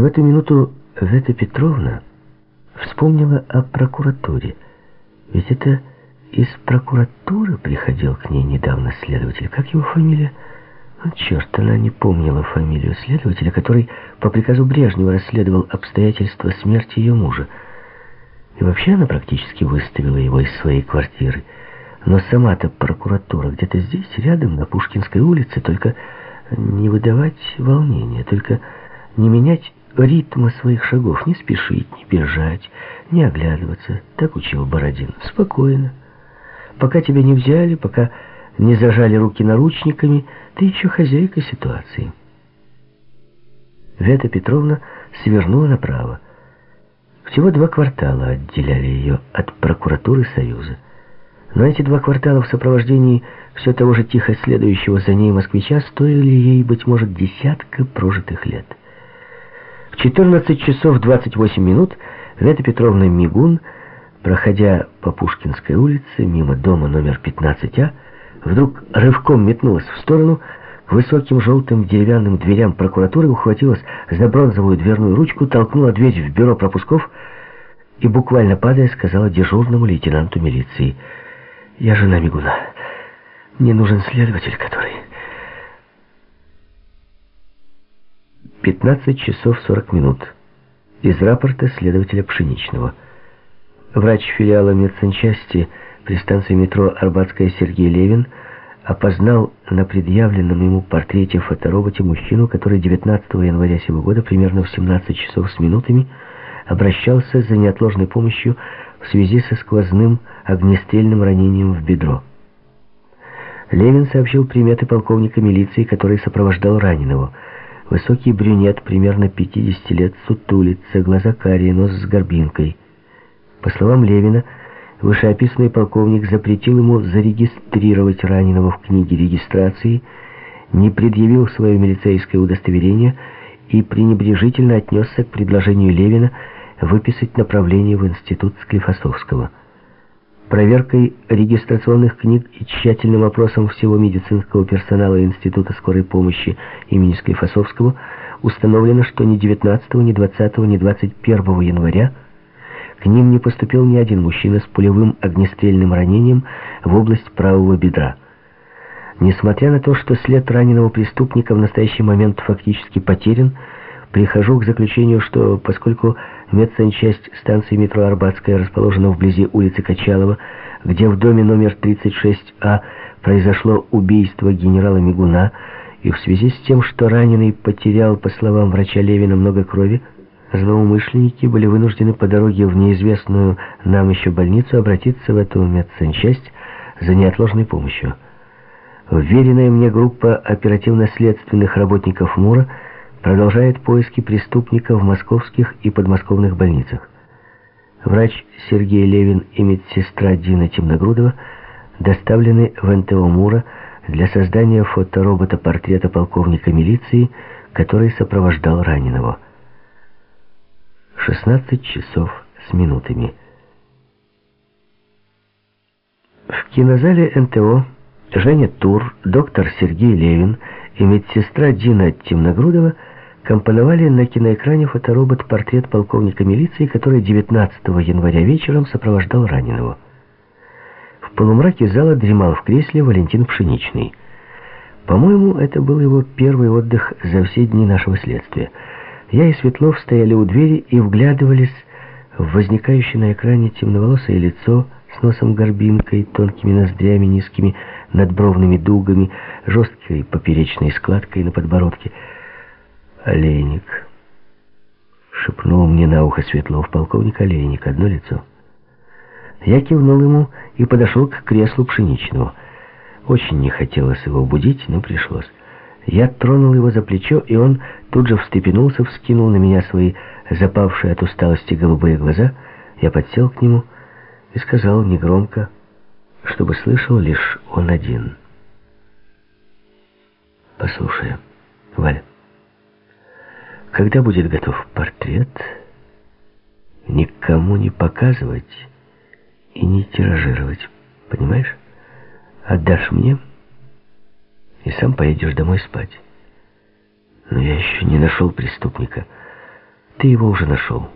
И в эту минуту Вета Петровна вспомнила о прокуратуре. Ведь это из прокуратуры приходил к ней недавно следователь. Как его фамилия? Ну, черт, она не помнила фамилию следователя, который по приказу Брежнева расследовал обстоятельства смерти ее мужа. И вообще она практически выставила его из своей квартиры. Но сама-то прокуратура где-то здесь, рядом, на Пушкинской улице, только не выдавать волнения, только не менять ритма своих шагов, не спешить, не бежать, не оглядываться. Так учил Бородин. Спокойно. Пока тебя не взяли, пока не зажали руки наручниками, ты еще хозяйка ситуации. Вета Петровна свернула направо. Всего два квартала отделяли ее от прокуратуры Союза. Но эти два квартала в сопровождении все того же тихо следующего за ней москвича стоили ей, быть может, десятка прожитых лет. В 14 часов 28 минут Вета Петровна Мигун, проходя по Пушкинской улице мимо дома номер 15А, вдруг рывком метнулась в сторону, к высоким желтым деревянным дверям прокуратуры ухватилась за бронзовую дверную ручку, толкнула дверь в бюро пропусков и, буквально падая, сказала дежурному лейтенанту милиции, «Я жена Мигуна. Мне нужен следователь, который...» 15 часов 40 минут. Из рапорта следователя Пшеничного. Врач филиала медсанчасти при станции метро Арбатская Сергей Левин опознал на предъявленном ему портрете фотороботе мужчину, который 19 января сего года примерно в 17 часов с минутами обращался за неотложной помощью в связи со сквозным огнестрельным ранением в бедро. Левин сообщил приметы полковника милиции, который сопровождал раненого. Высокий брюнет, примерно 50 лет, сутулится, глаза карие, нос с горбинкой. По словам Левина, Вышеописанный полковник запретил ему зарегистрировать раненого в книге регистрации, не предъявил свое милицейское удостоверение и пренебрежительно отнесся к предложению Левина выписать направление в институт Склифосовского. Проверкой регистрационных книг и тщательным опросом всего медицинского персонала Института скорой помощи имени Склифосовского установлено, что ни 19, ни 20, ни 21 января к ним не поступил ни один мужчина с пулевым огнестрельным ранением в область правого бедра. Несмотря на то, что след раненого преступника в настоящий момент фактически потерян, прихожу к заключению, что поскольку медсанчасть станции метро Арбатская расположена вблизи улицы Качалова, где в доме номер 36А произошло убийство генерала Мигуна, и в связи с тем, что раненый потерял, по словам врача Левина, много крови, Злоумышленники были вынуждены по дороге в неизвестную нам еще больницу обратиться в эту медсанчасть за неотложной помощью. Вверенная мне группа оперативно-следственных работников МУРа продолжает поиски преступника в московских и подмосковных больницах. Врач Сергей Левин и медсестра Дина Темногрудова доставлены в НТО МУРа для создания фоторобота-портрета полковника милиции, который сопровождал раненого. 16 часов с минутами. В кинозале НТО Женя Тур, доктор Сергей Левин и медсестра Дина Темногрудова компоновали на киноэкране фоторобот-портрет полковника милиции, который 19 января вечером сопровождал раненого. В полумраке зала дремал в кресле Валентин Пшеничный. По-моему, это был его первый отдых за все дни нашего следствия — я и Светлов стояли у двери и вглядывались в возникающее на экране темноволосое лицо с носом горбинкой, тонкими ноздрями, низкими надбровными дугами, жесткой поперечной складкой на подбородке. «Олейник», — шепнул мне на ухо Светлов, полковник Олейник, одно лицо. Я кивнул ему и подошел к креслу Пшеничного. Очень не хотелось его будить, но пришлось. Я тронул его за плечо, и он тут же встрепенулся, вскинул на меня свои запавшие от усталости голубые глаза. Я подсел к нему и сказал негромко, чтобы слышал лишь он один. «Послушай, Валя, когда будет готов портрет, никому не показывать и не тиражировать, понимаешь? Отдашь мне...» и сам поедешь домой спать. Но я еще не нашел преступника. Ты его уже нашел.